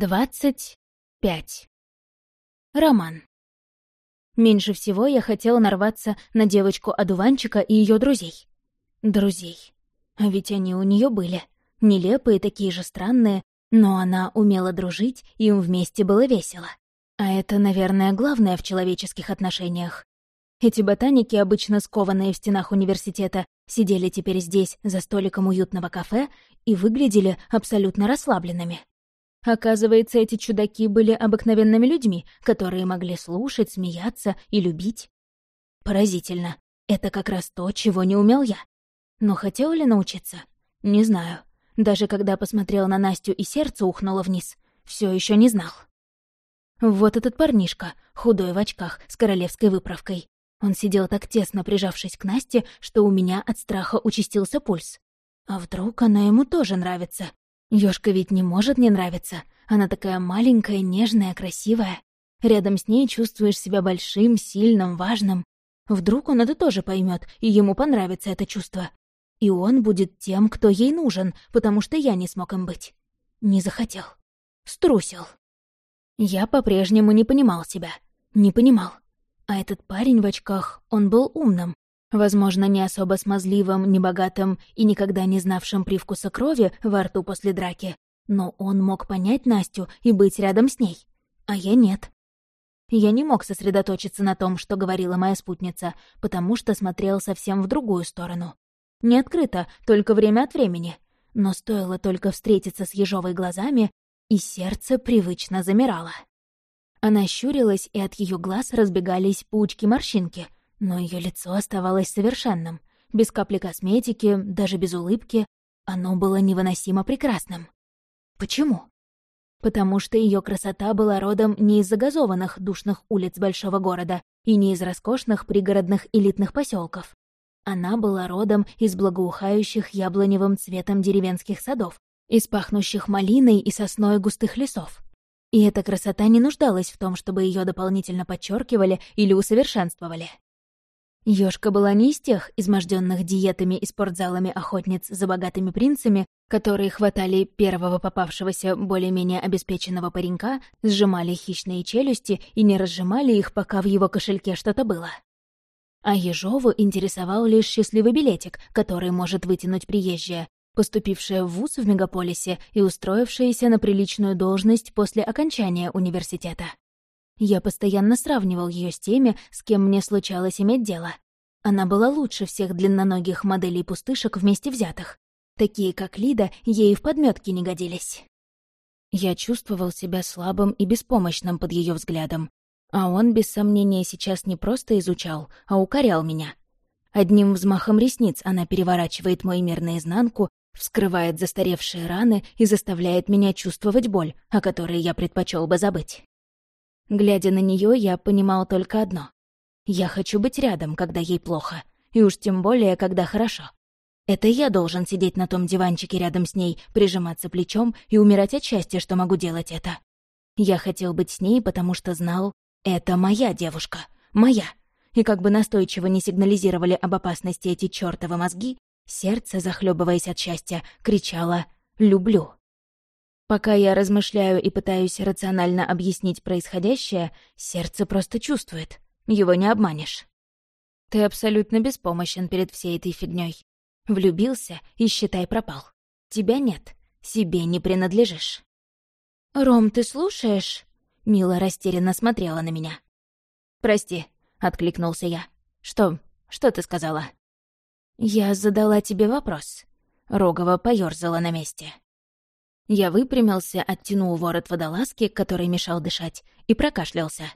Двадцать пять. Роман. Меньше всего я хотела нарваться на девочку-одуванчика и ее друзей. Друзей. А ведь они у нее были. Нелепые, такие же странные, но она умела дружить, и им вместе было весело. А это, наверное, главное в человеческих отношениях. Эти ботаники, обычно скованные в стенах университета, сидели теперь здесь, за столиком уютного кафе, и выглядели абсолютно расслабленными. Оказывается, эти чудаки были обыкновенными людьми, которые могли слушать, смеяться и любить. Поразительно. Это как раз то, чего не умел я. Но хотел ли научиться? Не знаю. Даже когда посмотрел на Настю и сердце ухнуло вниз, все еще не знал. Вот этот парнишка, худой в очках, с королевской выправкой. Он сидел так тесно, прижавшись к Насте, что у меня от страха участился пульс. А вдруг она ему тоже нравится? Ёшка ведь не может не нравиться. Она такая маленькая, нежная, красивая. Рядом с ней чувствуешь себя большим, сильным, важным. Вдруг он это тоже поймет, и ему понравится это чувство. И он будет тем, кто ей нужен, потому что я не смог им быть. Не захотел. Струсил. Я по-прежнему не понимал себя. Не понимал. А этот парень в очках, он был умным, Возможно, не особо смазливым, небогатым и никогда не знавшим привкуса крови во рту после драки, но он мог понять Настю и быть рядом с ней, а я нет. Я не мог сосредоточиться на том, что говорила моя спутница, потому что смотрел совсем в другую сторону. Не открыто, только время от времени. Но стоило только встретиться с ежовой глазами, и сердце привычно замирало. Она щурилась, и от ее глаз разбегались паучки-морщинки — но ее лицо оставалось совершенным, без капли косметики, даже без улыбки. Оно было невыносимо прекрасным. Почему? Потому что ее красота была родом не из загазованных душных улиц большого города и не из роскошных пригородных элитных поселков. Она была родом из благоухающих яблоневым цветом деревенских садов, из пахнущих малиной и сосной густых лесов. И эта красота не нуждалась в том, чтобы ее дополнительно подчеркивали или усовершенствовали. Ёшка была не из тех изможденных диетами и спортзалами охотниц за богатыми принцами, которые хватали первого попавшегося более-менее обеспеченного паренька, сжимали хищные челюсти и не разжимали их, пока в его кошельке что-то было. А Ежову интересовал лишь счастливый билетик, который может вытянуть приезжая, поступившая в вуз в мегаполисе и устроившаяся на приличную должность после окончания университета. Я постоянно сравнивал ее с теми, с кем мне случалось иметь дело. Она была лучше всех длинноногих моделей пустышек вместе взятых. Такие, как Лида, ей в подметке не годились. Я чувствовал себя слабым и беспомощным под ее взглядом. А он, без сомнения, сейчас не просто изучал, а укорял меня. Одним взмахом ресниц она переворачивает мой мир наизнанку, вскрывает застаревшие раны и заставляет меня чувствовать боль, о которой я предпочел бы забыть. Глядя на нее, я понимал только одно. Я хочу быть рядом, когда ей плохо, и уж тем более, когда хорошо. Это я должен сидеть на том диванчике рядом с ней, прижиматься плечом и умирать от счастья, что могу делать это. Я хотел быть с ней, потому что знал, это моя девушка, моя. И как бы настойчиво не сигнализировали об опасности эти чёртовы мозги, сердце, захлебываясь от счастья, кричало «люблю». Пока я размышляю и пытаюсь рационально объяснить происходящее, сердце просто чувствует. Его не обманешь. Ты абсолютно беспомощен перед всей этой фигней. Влюбился и, считай, пропал. Тебя нет, себе не принадлежишь. «Ром, ты слушаешь?» Мила растерянно смотрела на меня. «Прости», — откликнулся я. «Что? Что ты сказала?» «Я задала тебе вопрос». Рогова поёрзала на месте. Я выпрямился, оттянул ворот водолазки, который мешал дышать, и прокашлялся.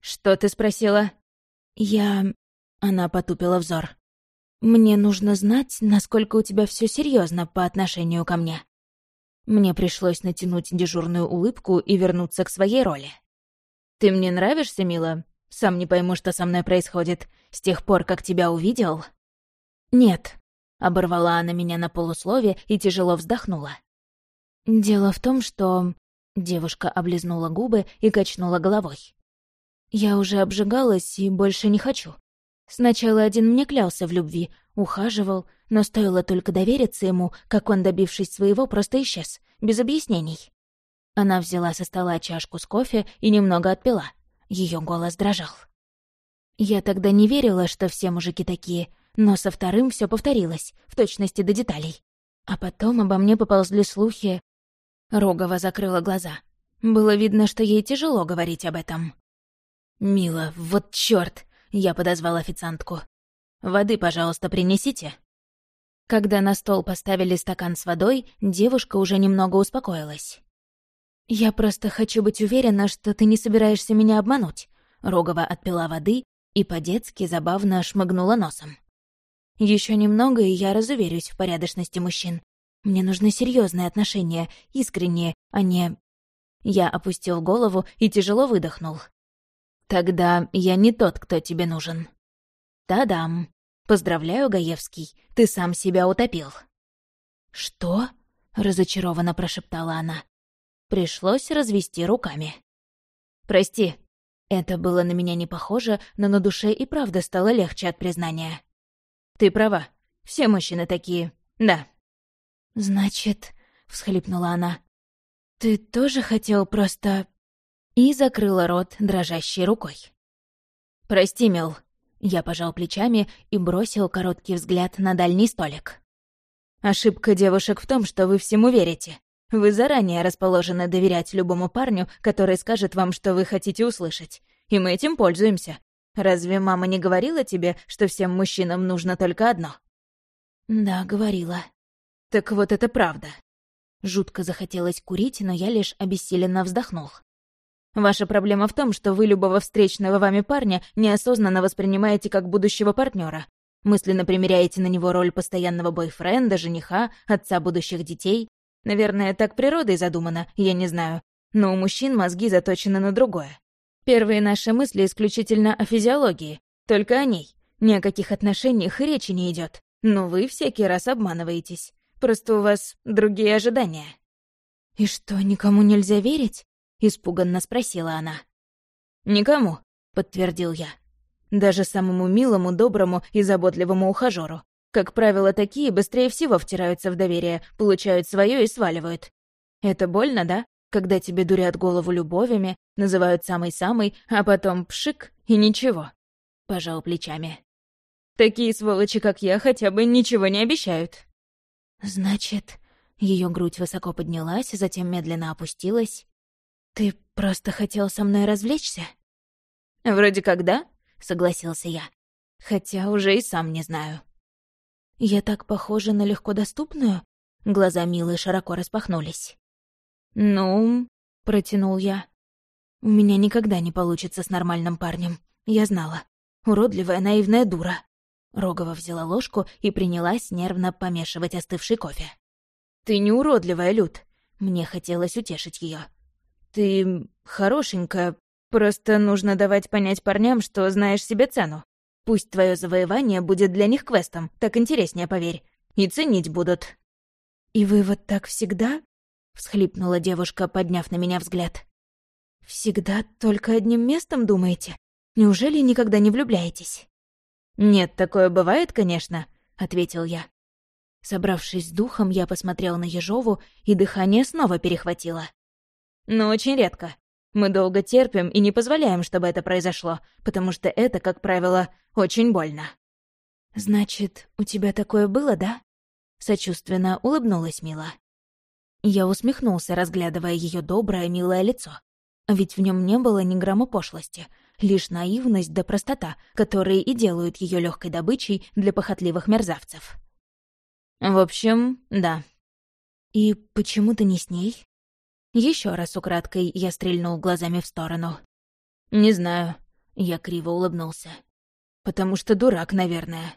«Что ты спросила?» «Я...» — она потупила взор. «Мне нужно знать, насколько у тебя все серьезно по отношению ко мне». Мне пришлось натянуть дежурную улыбку и вернуться к своей роли. «Ты мне нравишься, мила? Сам не пойму, что со мной происходит. С тех пор, как тебя увидел...» «Нет», — оборвала она меня на полуслове и тяжело вздохнула. «Дело в том, что...» Девушка облизнула губы и качнула головой. «Я уже обжигалась и больше не хочу. Сначала один мне клялся в любви, ухаживал, но стоило только довериться ему, как он, добившись своего, просто исчез, без объяснений. Она взяла со стола чашку с кофе и немного отпила. Ее голос дрожал. Я тогда не верила, что все мужики такие, но со вторым все повторилось, в точности до деталей. А потом обо мне поползли слухи. Рогова закрыла глаза. Было видно, что ей тяжело говорить об этом. «Мила, вот чёрт!» — я подозвал официантку. «Воды, пожалуйста, принесите». Когда на стол поставили стакан с водой, девушка уже немного успокоилась. «Я просто хочу быть уверена, что ты не собираешься меня обмануть». Рогова отпила воды и по-детски забавно шмыгнула носом. Еще немного, и я разуверюсь в порядочности мужчин. Мне нужны серьезные отношения, искренние, а не... Я опустил голову и тяжело выдохнул. «Тогда я не тот, кто тебе нужен». «Та-дам! Поздравляю, Гаевский, ты сам себя утопил». «Что?» — разочарованно прошептала она. Пришлось развести руками. «Прости». Это было на меня не похоже, но на душе и правда стало легче от признания. «Ты права. Все мужчины такие. Да». «Значит...» — всхлипнула она. «Ты тоже хотел просто...» И закрыла рот дрожащей рукой. «Прости, Мел». Я пожал плечами и бросил короткий взгляд на дальний столик. «Ошибка девушек в том, что вы всему верите. Вы заранее расположены доверять любому парню, который скажет вам, что вы хотите услышать. И мы этим пользуемся. Разве мама не говорила тебе, что всем мужчинам нужно только одно?» «Да, говорила». «Так вот это правда». Жутко захотелось курить, но я лишь обессиленно вздохнул. Ваша проблема в том, что вы любого встречного вами парня неосознанно воспринимаете как будущего партнера. Мысленно примеряете на него роль постоянного бойфренда, жениха, отца будущих детей. Наверное, так природой задумано, я не знаю. Но у мужчин мозги заточены на другое. Первые наши мысли исключительно о физиологии, только о ней. Ни о каких отношениях и речи не идет. Но вы всякий раз обманываетесь. Просто у вас другие ожидания. «И что, никому нельзя верить?» — испуганно спросила она. «Никому», — подтвердил я. «Даже самому милому, доброму и заботливому ухажеру. Как правило, такие быстрее всего втираются в доверие, получают свое и сваливают. Это больно, да? Когда тебе дурят голову любовями, называют самый-самый, а потом пшик и ничего. Пожал плечами. Такие сволочи, как я, хотя бы ничего не обещают. Значит, ее грудь высоко поднялась, затем медленно опустилась. Ты просто хотел со мной развлечься? Вроде как да, согласился я. Хотя уже и сам не знаю. «Я так похожа на легко доступную?» Глаза Милы широко распахнулись. «Ну...» — протянул я. «У меня никогда не получится с нормальным парнем. Я знала. Уродливая наивная дура». Рогова взяла ложку и принялась нервно помешивать остывший кофе. «Ты не уродливая, Люд. Мне хотелось утешить ее. Ты хорошенькая, просто нужно давать понять парням, что знаешь себе цену. Пусть твое завоевание будет для них квестом, так интереснее, поверь. И ценить будут». «И вы вот так всегда?» — всхлипнула девушка, подняв на меня взгляд. «Всегда только одним местом думаете? Неужели никогда не влюбляетесь?» «Нет, такое бывает, конечно», — ответил я. Собравшись с духом, я посмотрел на Ежову, и дыхание снова перехватило. «Но очень редко. Мы долго терпим и не позволяем, чтобы это произошло, потому что это, как правило, очень больно. «Значит, у тебя такое было, да?» Сочувственно улыбнулась Мила. Я усмехнулся, разглядывая ее доброе, милое лицо. Ведь в нем не было ни грамма пошлости, лишь наивность да простота, которые и делают ее легкой добычей для похотливых мерзавцев. «В общем, да». «И почему ты не с ней?» Еще раз украдкой я стрельнул глазами в сторону. «Не знаю», — я криво улыбнулся. «Потому что дурак, наверное».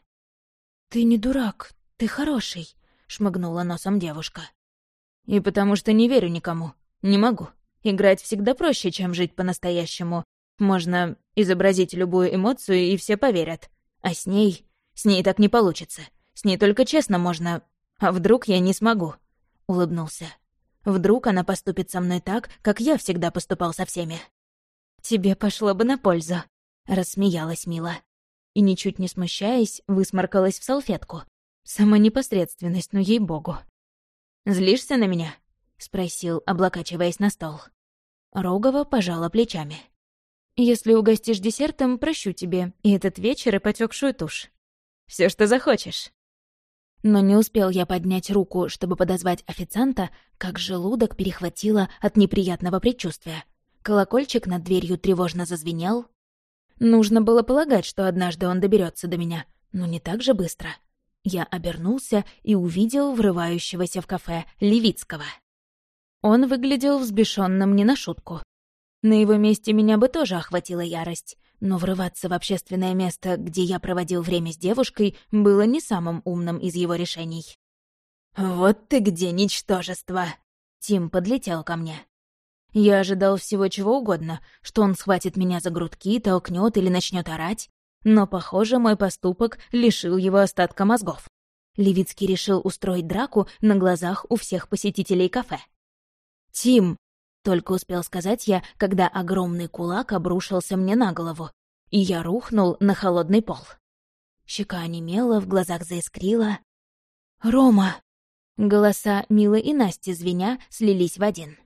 «Ты не дурак, ты хороший», — шмыгнула носом девушка. «И потому что не верю никому. Не могу. Играть всегда проще, чем жить по-настоящему. Можно изобразить любую эмоцию, и все поверят. А с ней... С ней так не получится. С ней только честно можно... А вдруг я не смогу?» — улыбнулся. Вдруг она поступит со мной так, как я всегда поступал со всеми. «Тебе пошло бы на пользу», — рассмеялась Мила. И, ничуть не смущаясь, высморкалась в салфетку. Сама непосредственность, ну ей-богу. «Злишься на меня?» спросил, облокачиваясь на стол. Рогова пожала плечами. «Если угостишь десертом, прощу тебе и этот вечер, и потекшую тушь. Все, что захочешь». Но не успел я поднять руку, чтобы подозвать официанта, как желудок перехватило от неприятного предчувствия. Колокольчик над дверью тревожно зазвенел. Нужно было полагать, что однажды он доберется до меня, но не так же быстро. Я обернулся и увидел врывающегося в кафе Левицкого. Он выглядел взбешенным не на шутку. На его месте меня бы тоже охватила ярость, но врываться в общественное место, где я проводил время с девушкой, было не самым умным из его решений. «Вот ты где, ничтожество!» Тим подлетел ко мне. Я ожидал всего чего угодно, что он схватит меня за грудки, толкнет или начнет орать, но, похоже, мой поступок лишил его остатка мозгов. Левицкий решил устроить драку на глазах у всех посетителей кафе. «Тим!» — только успел сказать я, когда огромный кулак обрушился мне на голову, и я рухнул на холодный пол. Щека онемела, в глазах заискрила. «Рома!» Голоса Милы и Насти звеня слились в один.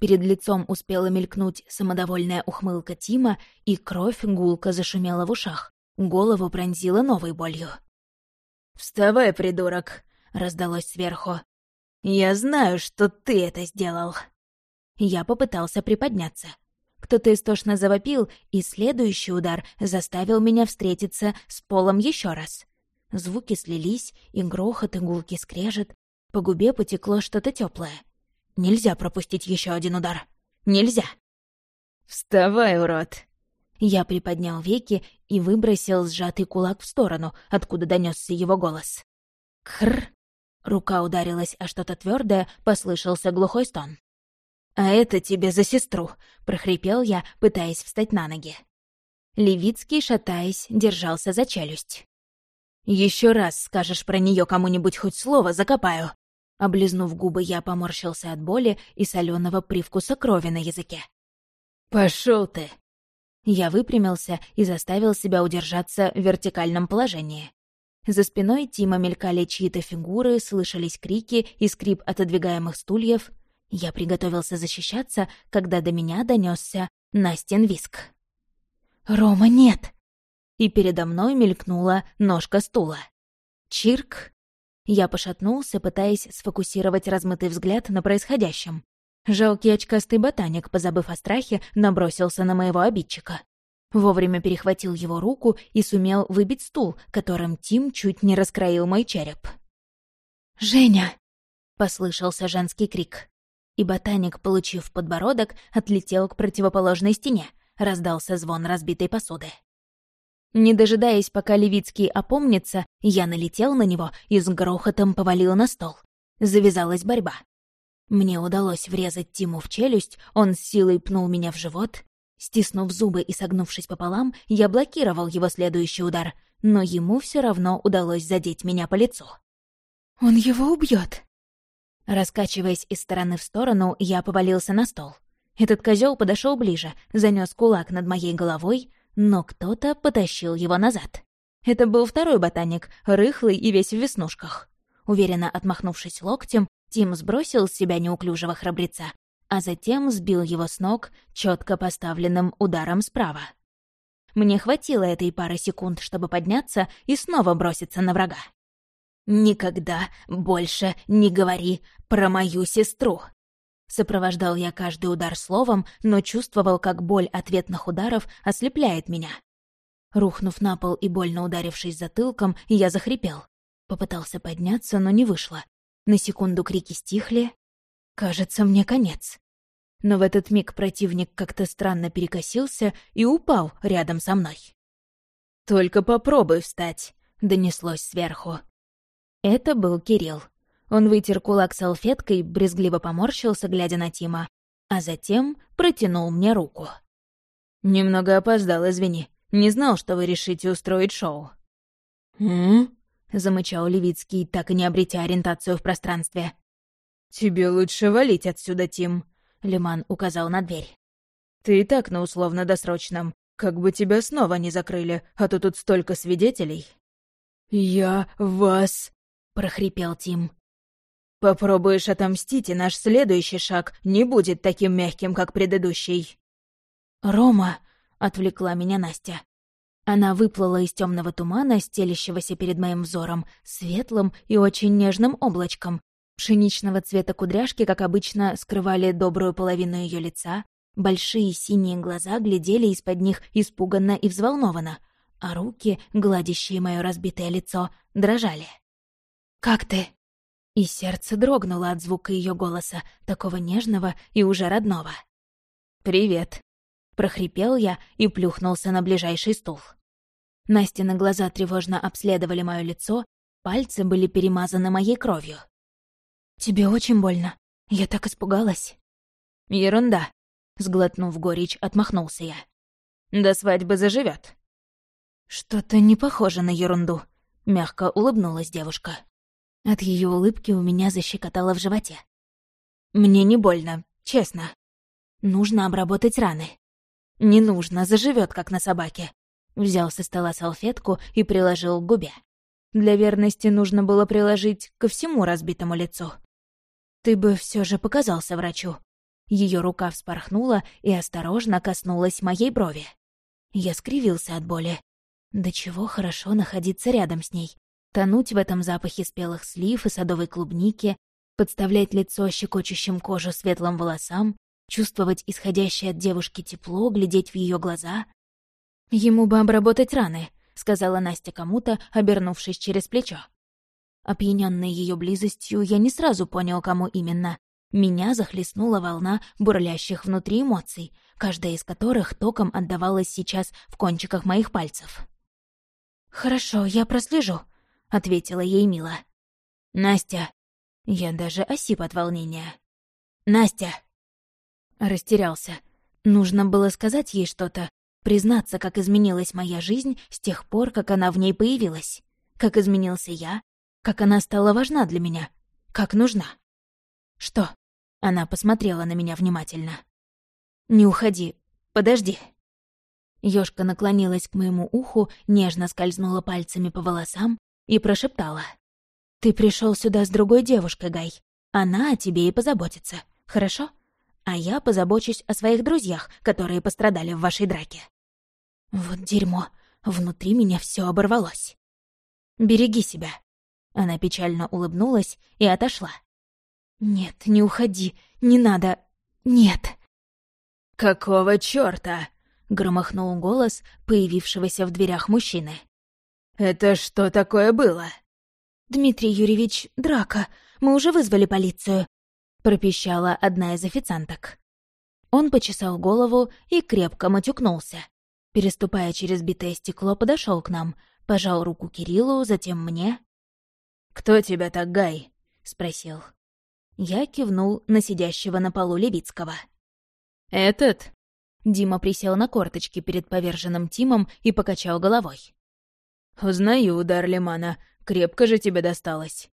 Перед лицом успела мелькнуть самодовольная ухмылка Тима, и кровь гулко зашумела в ушах. Голову пронзила новой болью. «Вставай, придурок!» — раздалось сверху. «Я знаю, что ты это сделал!» Я попытался приподняться. Кто-то истошно завопил, и следующий удар заставил меня встретиться с полом еще раз. Звуки слились, и грохот, и гулки скрежет. По губе потекло что-то теплое. Нельзя пропустить еще один удар. Нельзя. «Вставай, урод!» Я приподнял веки и выбросил сжатый кулак в сторону, откуда донесся его голос. «Кхр!» Рука ударилась о что-то твердое, послышался глухой стон. «А это тебе за сестру!» — прохрипел я, пытаясь встать на ноги. Левицкий, шатаясь, держался за челюсть. Еще раз скажешь про нее кому-нибудь хоть слово, закопаю!» Облизнув губы, я поморщился от боли и соленого привкуса крови на языке. Пошел ты!» Я выпрямился и заставил себя удержаться в вертикальном положении. За спиной Тима мелькали чьи-то фигуры, слышались крики и скрип отодвигаемых стульев. Я приготовился защищаться, когда до меня донесся Настин виск. «Рома, нет!» И передо мной мелькнула ножка стула. Чирк! Я пошатнулся, пытаясь сфокусировать размытый взгляд на происходящем. Жалкий очкастый ботаник, позабыв о страхе, набросился на моего обидчика. Вовремя перехватил его руку и сумел выбить стул, которым Тим чуть не раскроил мой череп. «Женя!» — послышался женский крик. И ботаник, получив подбородок, отлетел к противоположной стене. Раздался звон разбитой посуды. Не дожидаясь, пока Левицкий опомнится, я налетел на него и с грохотом повалил на стол. Завязалась борьба. Мне удалось врезать Тиму в челюсть, он с силой пнул меня в живот, Стиснув зубы и согнувшись пополам, я блокировал его следующий удар, но ему все равно удалось задеть меня по лицу. «Он его убьет. Раскачиваясь из стороны в сторону, я повалился на стол. Этот козел подошел ближе, занес кулак над моей головой, но кто-то потащил его назад. Это был второй ботаник, рыхлый и весь в веснушках. Уверенно отмахнувшись локтем, Тим сбросил с себя неуклюжего храбреца а затем сбил его с ног четко поставленным ударом справа. Мне хватило этой пары секунд, чтобы подняться и снова броситься на врага. «Никогда больше не говори про мою сестру!» Сопровождал я каждый удар словом, но чувствовал, как боль ответных ударов ослепляет меня. Рухнув на пол и больно ударившись затылком, я захрипел. Попытался подняться, но не вышло. На секунду крики стихли. Кажется, мне конец но в этот миг противник как-то странно перекосился и упал рядом со мной. «Только попробуй встать», — донеслось сверху. Это был Кирилл. Он вытер кулак салфеткой, брезгливо поморщился, глядя на Тима, а затем протянул мне руку. «Немного опоздал, извини. Не знал, что вы решите устроить шоу». «М?», замычал Левицкий, так и не обретя ориентацию в пространстве. «Тебе лучше валить отсюда, Тим», Лиман указал на дверь. «Ты и так на условно-досрочном. Как бы тебя снова не закрыли, а то тут столько свидетелей». «Я вас...» — прохрипел Тим. Попробуешь отомстить, и наш следующий шаг не будет таким мягким, как предыдущий». «Рома», — отвлекла меня Настя. Она выплыла из темного тумана, стелящегося перед моим взором, светлым и очень нежным облачком. Пшеничного цвета кудряшки, как обычно, скрывали добрую половину ее лица, большие синие глаза глядели из-под них испуганно и взволнованно, а руки, гладящие мое разбитое лицо, дрожали. «Как ты?» И сердце дрогнуло от звука ее голоса, такого нежного и уже родного. «Привет», — прохрипел я и плюхнулся на ближайший стул. Настины глаза тревожно обследовали мое лицо, пальцы были перемазаны моей кровью. «Тебе очень больно. Я так испугалась». «Ерунда», — сглотнув горечь, отмахнулся я. «До свадьбы заживет. «Что-то не похоже на ерунду», — мягко улыбнулась девушка. От ее улыбки у меня защекотало в животе. «Мне не больно, честно. Нужно обработать раны». «Не нужно, заживет, как на собаке». Взял со стола салфетку и приложил к губе. Для верности нужно было приложить ко всему разбитому лицу. «Ты бы все же показался врачу». Ее рука вспорхнула и осторожно коснулась моей брови. Я скривился от боли. Да чего хорошо находиться рядом с ней тонуть в этом запахе спелых слив и садовой клубники, подставлять лицо щекочущим кожу светлым волосам, чувствовать исходящее от девушки тепло, глядеть в ее глаза. «Ему бы обработать раны», — сказала Настя кому-то, обернувшись через плечо. Опьянённый ее близостью, я не сразу понял, кому именно. Меня захлестнула волна бурлящих внутри эмоций, каждая из которых током отдавалась сейчас в кончиках моих пальцев. «Хорошо, я прослежу», — ответила ей Мила. «Настя!» Я даже осип от волнения. «Настя!» Растерялся. Нужно было сказать ей что-то, признаться, как изменилась моя жизнь с тех пор, как она в ней появилась, как изменился я, как она стала важна для меня, как нужна. «Что?» — она посмотрела на меня внимательно. «Не уходи, подожди». Ёшка наклонилась к моему уху, нежно скользнула пальцами по волосам, и прошептала. «Ты пришел сюда с другой девушкой, Гай. Она о тебе и позаботится, хорошо? А я позабочусь о своих друзьях, которые пострадали в вашей драке». Вот дерьмо. Внутри меня все оборвалось. «Береги себя». Она печально улыбнулась и отошла. «Нет, не уходи, не надо, нет». «Какого чёрта?» — громыхнул голос появившегося в дверях мужчины. «Это что такое было?» «Дмитрий Юрьевич, драка. Мы уже вызвали полицию», — пропищала одна из официанток. Он почесал голову и крепко матюкнулся. Переступая через битое стекло, подошел к нам, пожал руку Кириллу, затем мне. «Кто тебя так, Гай?» — спросил. Я кивнул на сидящего на полу Левицкого. «Этот?» Дима присел на корточки перед поверженным Тимом и покачал головой. «Узнаю удар Лимана. Крепко же тебе досталось».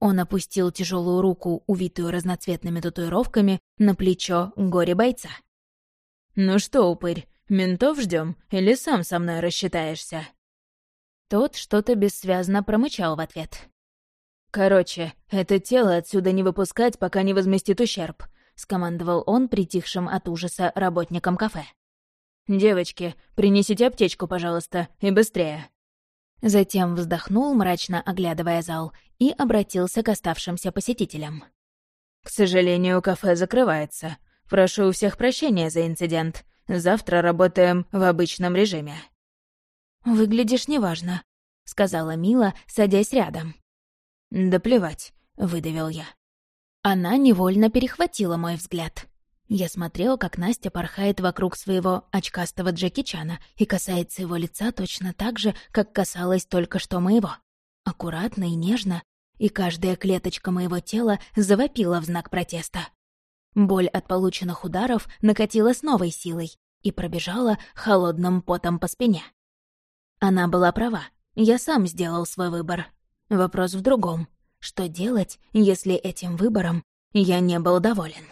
Он опустил тяжелую руку, увитую разноцветными татуировками, на плечо горе-бойца. «Ну что, упырь, ментов ждем или сам со мной рассчитаешься?» Тот что-то бессвязно промычал в ответ. «Короче, это тело отсюда не выпускать, пока не возместит ущерб», — скомандовал он притихшим от ужаса работникам кафе. «Девочки, принесите аптечку, пожалуйста, и быстрее». Затем вздохнул, мрачно оглядывая зал, и обратился к оставшимся посетителям. «К сожалению, кафе закрывается. Прошу у всех прощения за инцидент. Завтра работаем в обычном режиме». «Выглядишь неважно», — сказала Мила, садясь рядом. «Да плевать», — выдавил я. Она невольно перехватила мой взгляд. Я смотрел, как Настя порхает вокруг своего очкастого Джеки Чана и касается его лица точно так же, как касалась только что моего. Аккуратно и нежно, и каждая клеточка моего тела завопила в знак протеста. Боль от полученных ударов накатила с новой силой и пробежала холодным потом по спине. Она была права, я сам сделал свой выбор. Вопрос в другом. Что делать, если этим выбором я не был доволен?